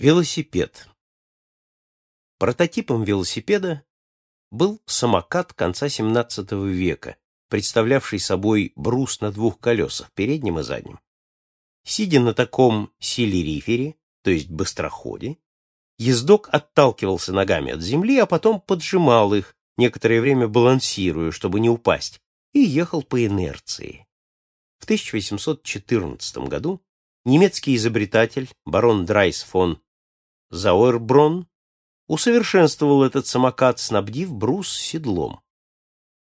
Велосипед. Прототипом велосипеда был самокат конца XVII века, представлявший собой брус на двух колесах, переднем и заднем. Сидя на таком силерифере, то есть быстроходе, ездок отталкивался ногами от земли, а потом поджимал их, некоторое время балансируя, чтобы не упасть, и ехал по инерции. В 1814 году немецкий изобретатель барон Драйс фон Зауэрброн усовершенствовал этот самокат, снабдив брус седлом.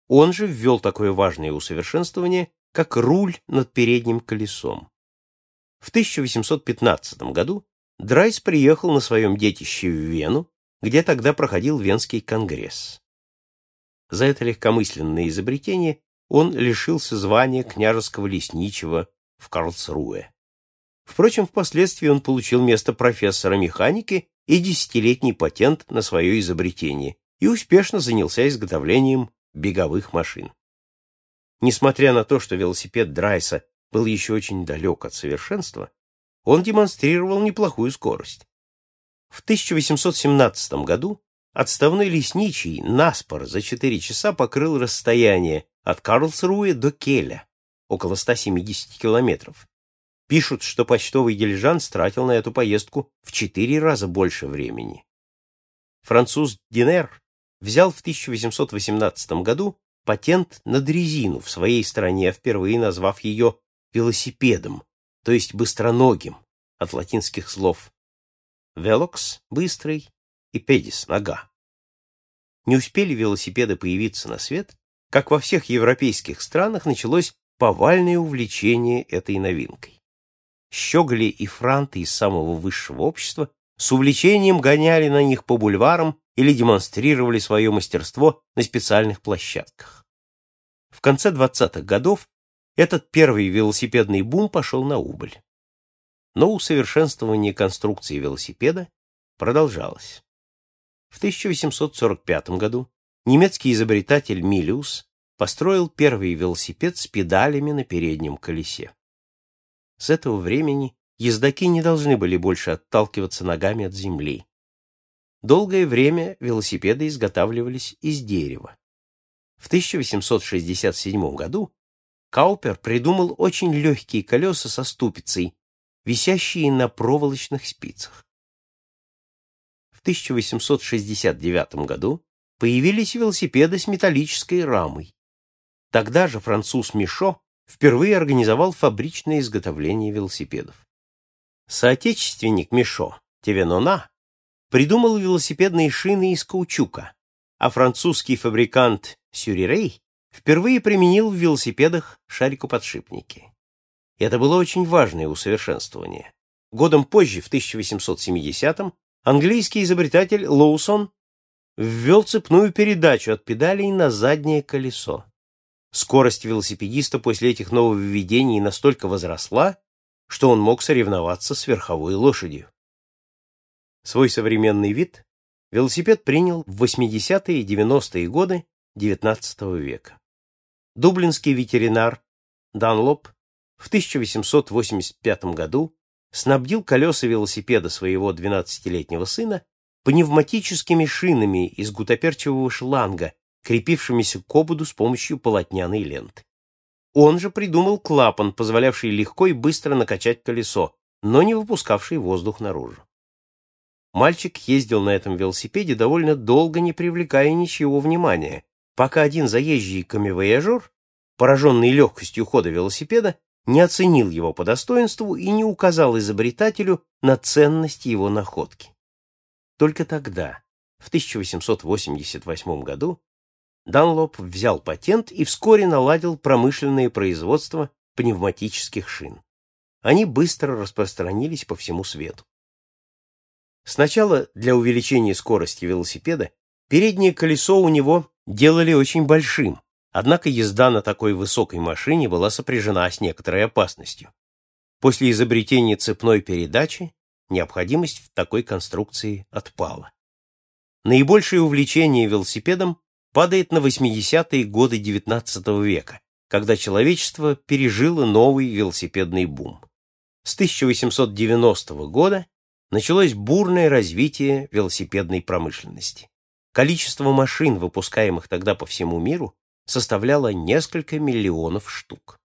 Он же ввел такое важное усовершенствование, как руль над передним колесом. В 1815 году Драйс приехал на своем детище в Вену, где тогда проходил Венский конгресс. За это легкомысленное изобретение он лишился звания княжеского лесничего в Карлсруэ. Впрочем, впоследствии он получил место профессора механики и десятилетний патент на свое изобретение и успешно занялся изготовлением беговых машин. Несмотря на то, что велосипед Драйса был еще очень далек от совершенства, он демонстрировал неплохую скорость. В 1817 году отставной лесничий наспор за 4 часа покрыл расстояние от Карлсруэ до Келя, около 170 километров, Пишут, что почтовый дилижанс тратил на эту поездку в четыре раза больше времени. Француз Динер взял в 1818 году патент на дрезину в своей стране, впервые назвав ее велосипедом, то есть быстроногим, от латинских слов «velox» — быстрый и «pedis» — нога. Не успели велосипеды появиться на свет, как во всех европейских странах началось повальное увлечение этой новинкой. Щеголи и франты из самого высшего общества с увлечением гоняли на них по бульварам или демонстрировали свое мастерство на специальных площадках. В конце 20-х годов этот первый велосипедный бум пошел на убыль. Но усовершенствование конструкции велосипеда продолжалось. В 1845 году немецкий изобретатель Милиус построил первый велосипед с педалями на переднем колесе. С этого времени ездаки не должны были больше отталкиваться ногами от земли. Долгое время велосипеды изготавливались из дерева. В 1867 году Каупер придумал очень легкие колеса со ступицей, висящие на проволочных спицах. В 1869 году появились велосипеды с металлической рамой. Тогда же француз Мишо впервые организовал фабричное изготовление велосипедов. Соотечественник Мишо, Тевенона, придумал велосипедные шины из каучука, а французский фабрикант Сюрирей впервые применил в велосипедах шарикоподшипники. Это было очень важное усовершенствование. Годом позже, в 1870-м, английский изобретатель Лоусон ввел цепную передачу от педалей на заднее колесо. Скорость велосипедиста после этих нововведений настолько возросла, что он мог соревноваться с верховой лошадью. Свой современный вид велосипед принял в 80-е и 90-е годы XIX века. Дублинский ветеринар Данлоп в 1885 году снабдил колеса велосипеда своего 12-летнего сына пневматическими шинами из гутоперчивого шланга крепившимися к ободу с помощью полотняной ленты. Он же придумал клапан, позволявший легко и быстро накачать колесо, но не выпускавший воздух наружу. Мальчик ездил на этом велосипеде довольно долго, не привлекая ничего внимания, пока один заезжий камевояжер, пораженный легкостью хода велосипеда, не оценил его по достоинству и не указал изобретателю на ценность его находки. Только тогда, в 1888 году, Данлоп взял патент и вскоре наладил промышленное производство пневматических шин. Они быстро распространились по всему свету. Сначала для увеличения скорости велосипеда переднее колесо у него делали очень большим, однако езда на такой высокой машине была сопряжена с некоторой опасностью. После изобретения цепной передачи необходимость в такой конструкции отпала. Наибольшее увлечение велосипедом падает на 80-е годы XIX века, когда человечество пережило новый велосипедный бум. С 1890 года началось бурное развитие велосипедной промышленности. Количество машин, выпускаемых тогда по всему миру, составляло несколько миллионов штук.